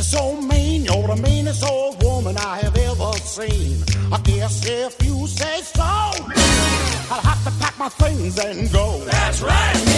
me so mean. You're the meanest old woman I have ever seen. I guess if you say so, I'll have to pack my things and go. That's right.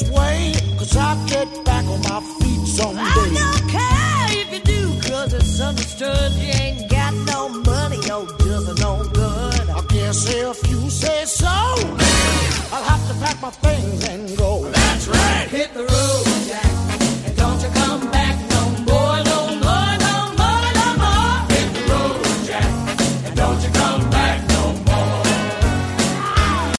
This way. Cause I'll get back on my feet someday. I don't care if you do, cause it's understood you ain't got no money, no doesn't no good. I guess if you say so, I'll have to pack my things and.